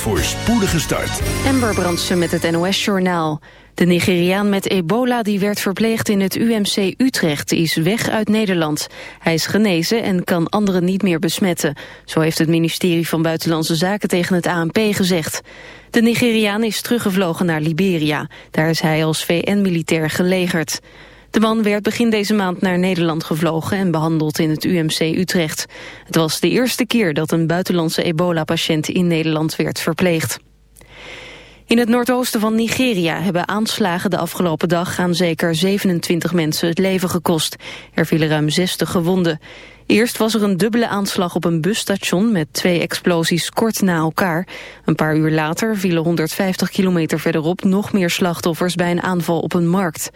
voor spoedige start. Ember Brandsen met het NOS-journaal. De Nigeriaan met ebola die werd verpleegd in het UMC Utrecht is weg uit Nederland. Hij is genezen en kan anderen niet meer besmetten. Zo heeft het ministerie van Buitenlandse Zaken tegen het ANP gezegd. De Nigeriaan is teruggevlogen naar Liberia. Daar is hij als VN-militair gelegerd. De man werd begin deze maand naar Nederland gevlogen en behandeld in het UMC Utrecht. Het was de eerste keer dat een buitenlandse ebola-patiënt in Nederland werd verpleegd. In het noordoosten van Nigeria hebben aanslagen de afgelopen dag aan zeker 27 mensen het leven gekost. Er vielen ruim 60 gewonden. Eerst was er een dubbele aanslag op een busstation met twee explosies kort na elkaar. Een paar uur later vielen 150 kilometer verderop nog meer slachtoffers bij een aanval op een markt.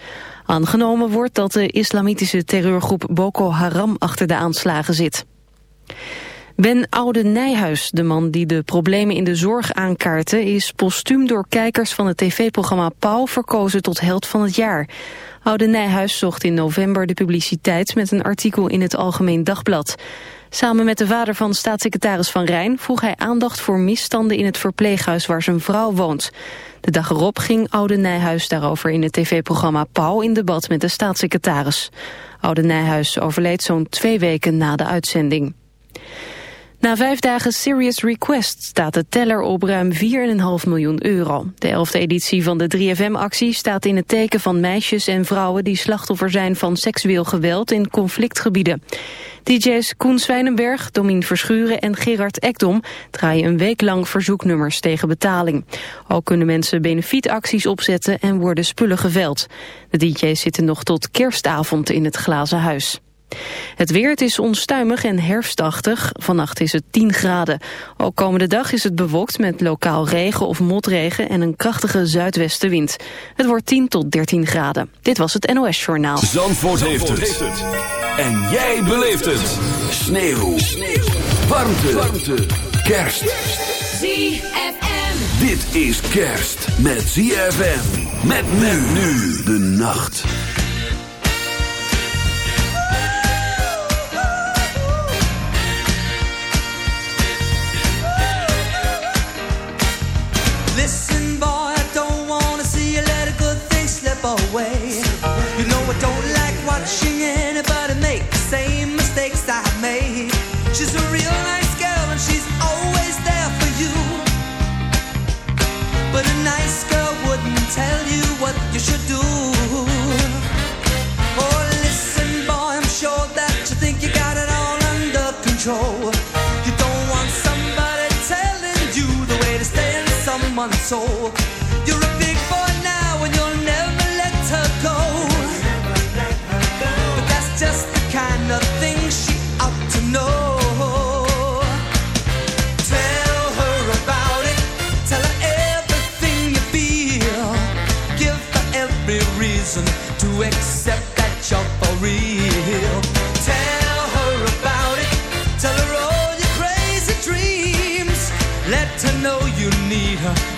Aangenomen wordt dat de islamitische terreurgroep Boko Haram achter de aanslagen zit. Ben Oude Nijhuis, de man die de problemen in de zorg aankaartte... is postuum door kijkers van het tv-programma Pauw verkozen tot held van het jaar. Oude Nijhuis zocht in november de publiciteit met een artikel in het Algemeen Dagblad. Samen met de vader van staatssecretaris Van Rijn vroeg hij aandacht voor misstanden in het verpleeghuis waar zijn vrouw woont. De dag erop ging Oude Nijhuis daarover in het tv-programma Pauw in debat met de staatssecretaris. Oude Nijhuis overleed zo'n twee weken na de uitzending. Na vijf dagen Serious Request staat de teller op ruim 4,5 miljoen euro. De elfde editie van de 3FM-actie staat in het teken van meisjes en vrouwen... die slachtoffer zijn van seksueel geweld in conflictgebieden. DJ's Koen Zwijnenberg, Domien Verschuren en Gerard Ekdom... draaien een week lang verzoeknummers tegen betaling. Ook kunnen mensen benefietacties opzetten en worden spullen geveld. De DJ's zitten nog tot kerstavond in het glazen huis. Het weer, het is onstuimig en herfstachtig. Vannacht is het 10 graden. Ook komende dag is het bewolkt met lokaal regen of motregen en een krachtige zuidwestenwind. Het wordt 10 tot 13 graden. Dit was het NOS Journaal. Zandvoort, heeft, het. En jij beleeft het. Sneeuw. Sneeuw. Warmte. Warmte. Kerst. ZFM. Dit is kerst met ZFM. Met men nu de nacht. Soul.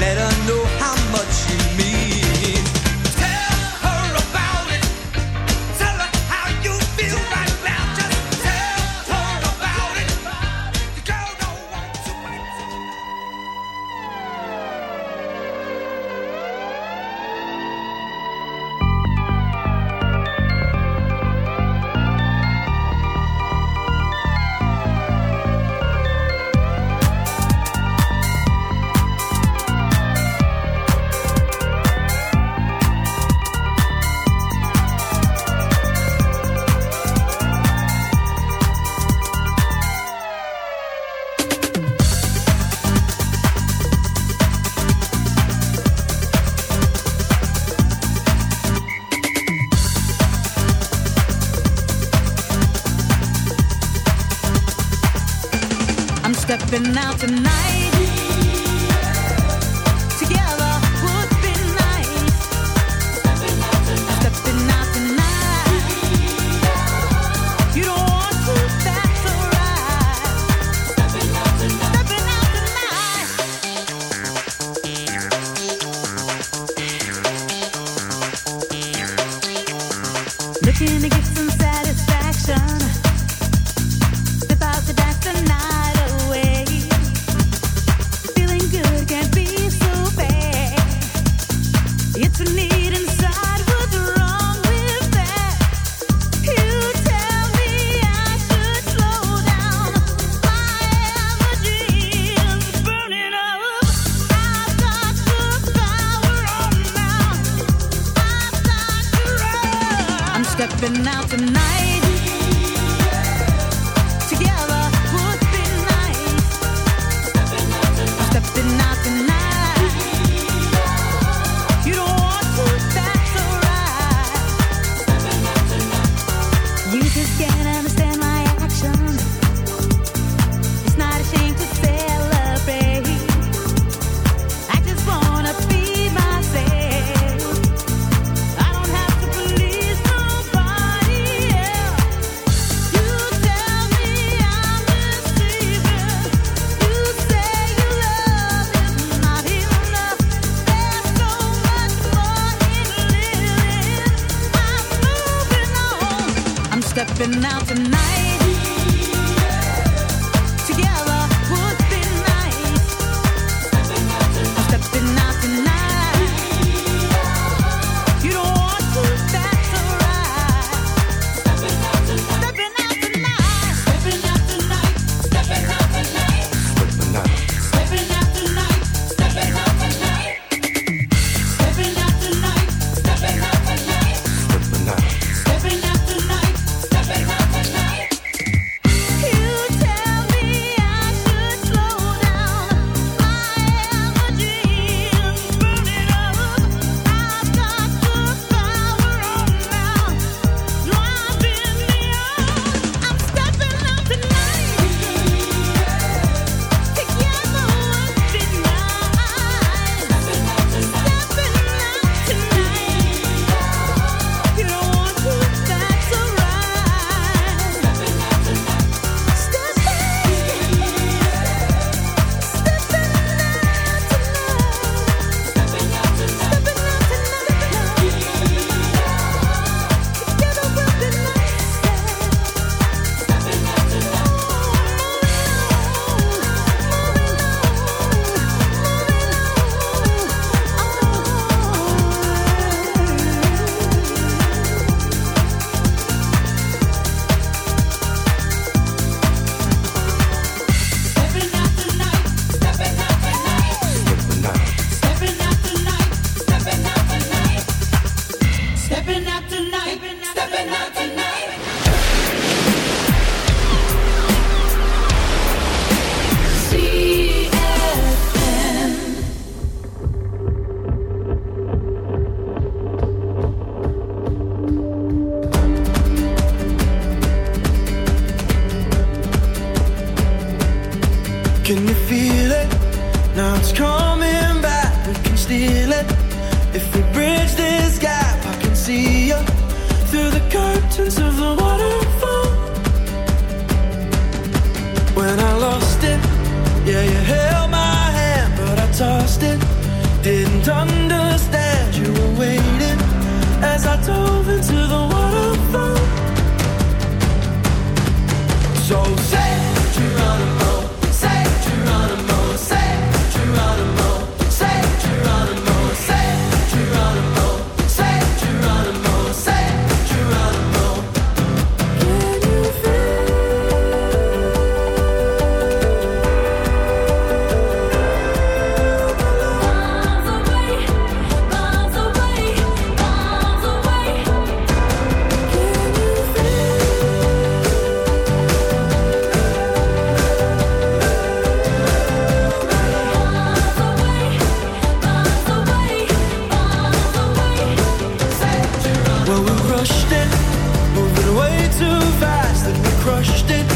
Let her know we rushed it, moving way too fast, and we crushed it.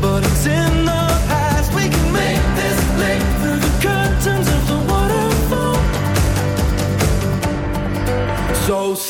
But it's in the past. We can make this leap through the curtains of the waterfall. So.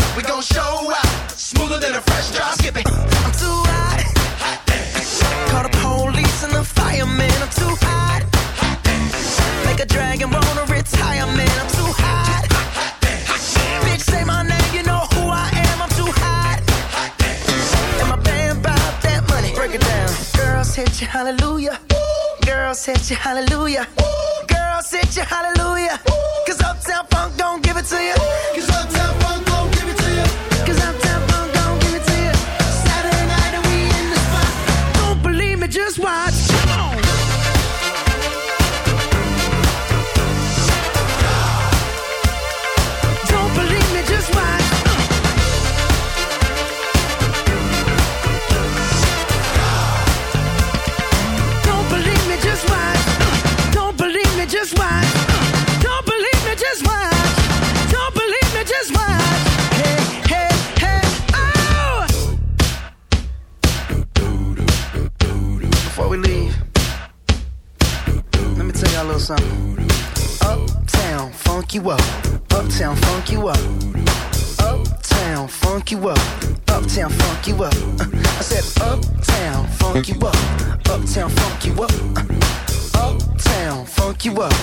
hallelujah. Ooh. Girl, set your hallelujah. Ooh. Girl, set your hallelujah. Ooh. Cause Uptown Funk don't give it to you. Cause Uptown funk you up. Uptown funk you up. Uptown funk you up. Uptown funk you up. Uh, I said uptown funk you up. Uptown funk you up. Uptown funk you up.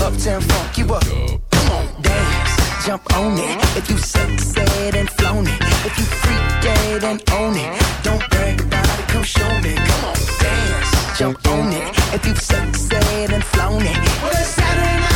Uptown funk you up. Come on, dance. Jump on it if you sexed and flown it. If you freaked dead and own it, don't brag about it. Come show me. Come on, dance. Jump on it if you sexed and flown it. Well, it's Saturday night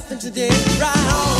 happened today, right on.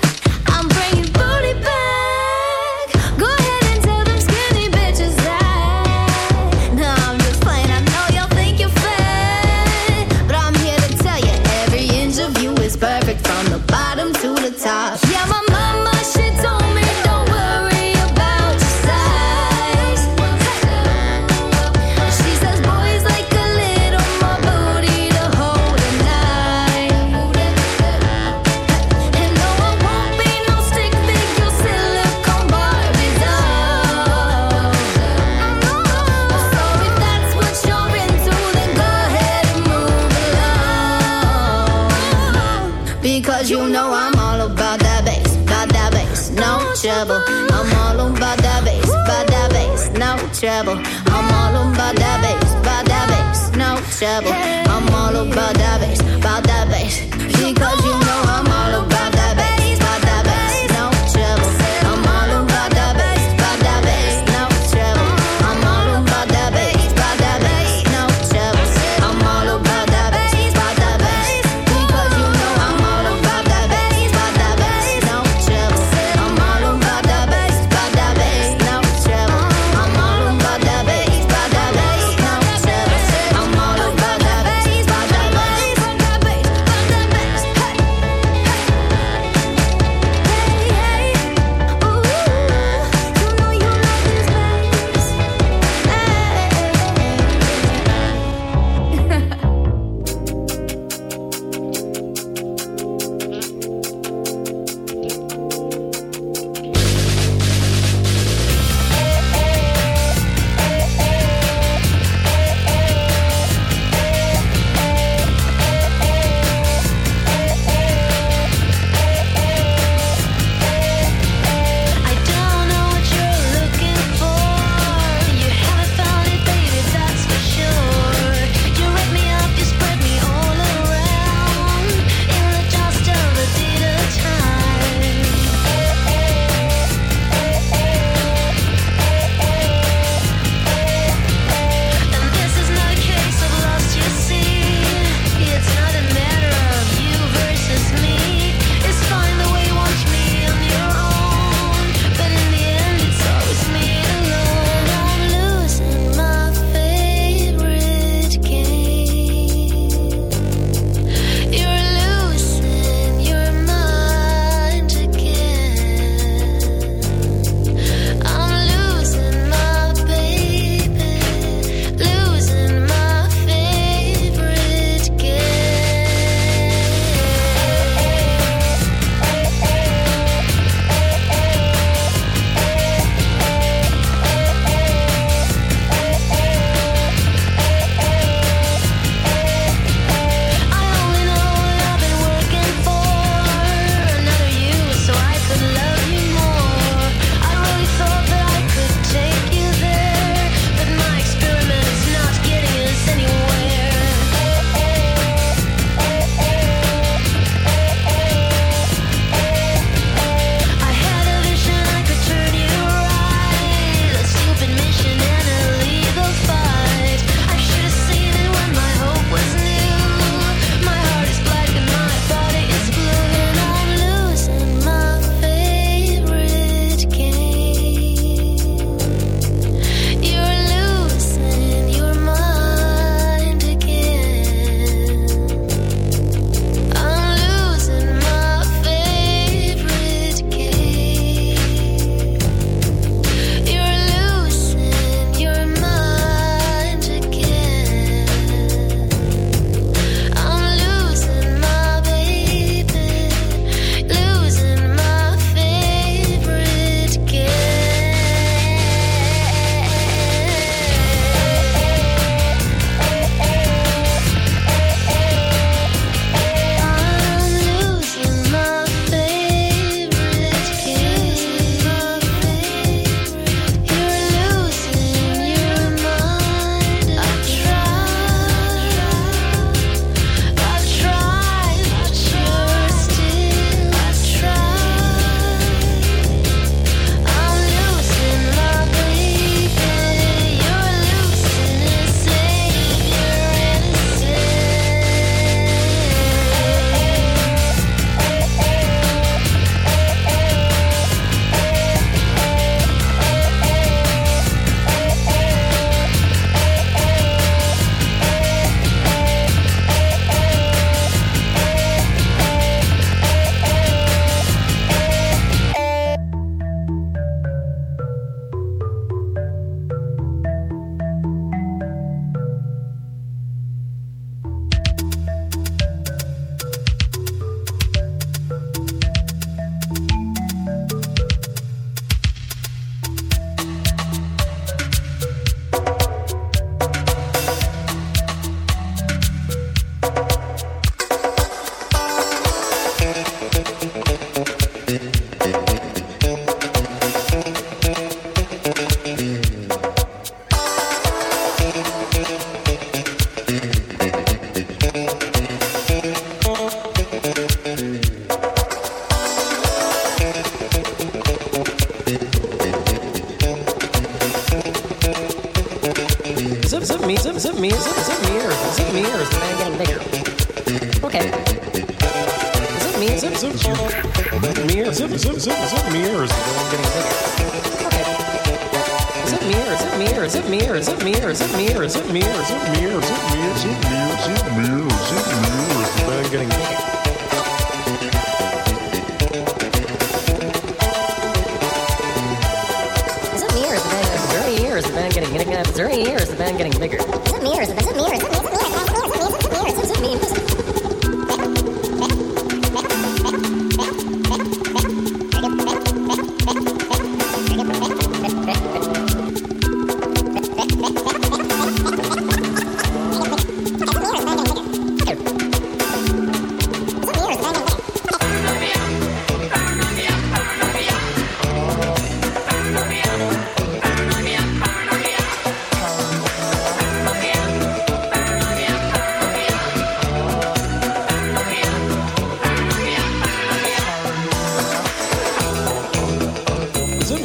trouble.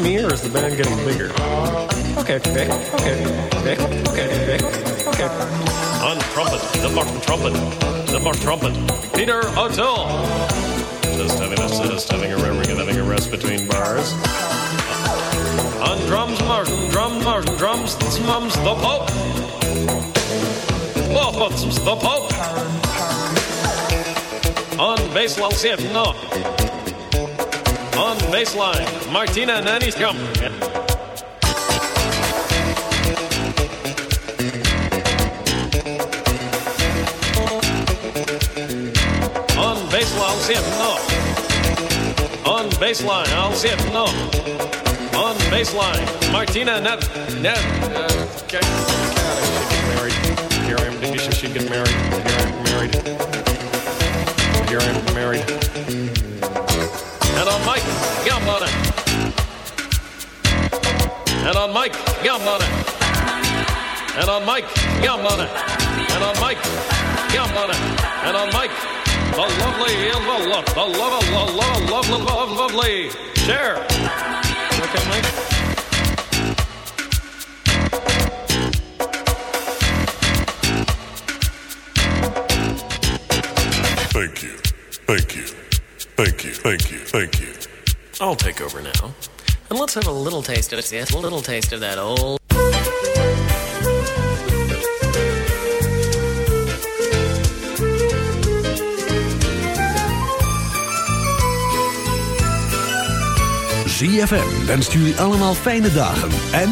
Me or is the band getting bigger? Okay, okay, okay, okay, okay, okay, okay. On trumpet, the Martin trumpet, the Martin trumpet, Peter O'Toole. Just having a just having a having a rest between bars. On drums, Martin, drum, Martin, drums, mums, the Pope. Oh, the Pope. On bass, I'll see it, no. Baseline, Martina Nanny's come. On baseline, I'll see it, no. On baseline, I'll see it, no. On baseline, Martina Net. Net. Uh, okay. God, I married. Here I am. Should get married? Here I am married. Here I am married. And on Mike, yum on it. And on Mike, yum on it. And on Mike, yum on it. And on Mike, the lovely, the love, the love, the love, love, love, love, lovely. Share. Okay, Mike. Thank you. Thank you. Thank you. Thank you. Thank you. I'll take over now. And let's have a little taste of it. Yes, a little taste of that old. ZFM wenst jullie allemaal fijne dagen en...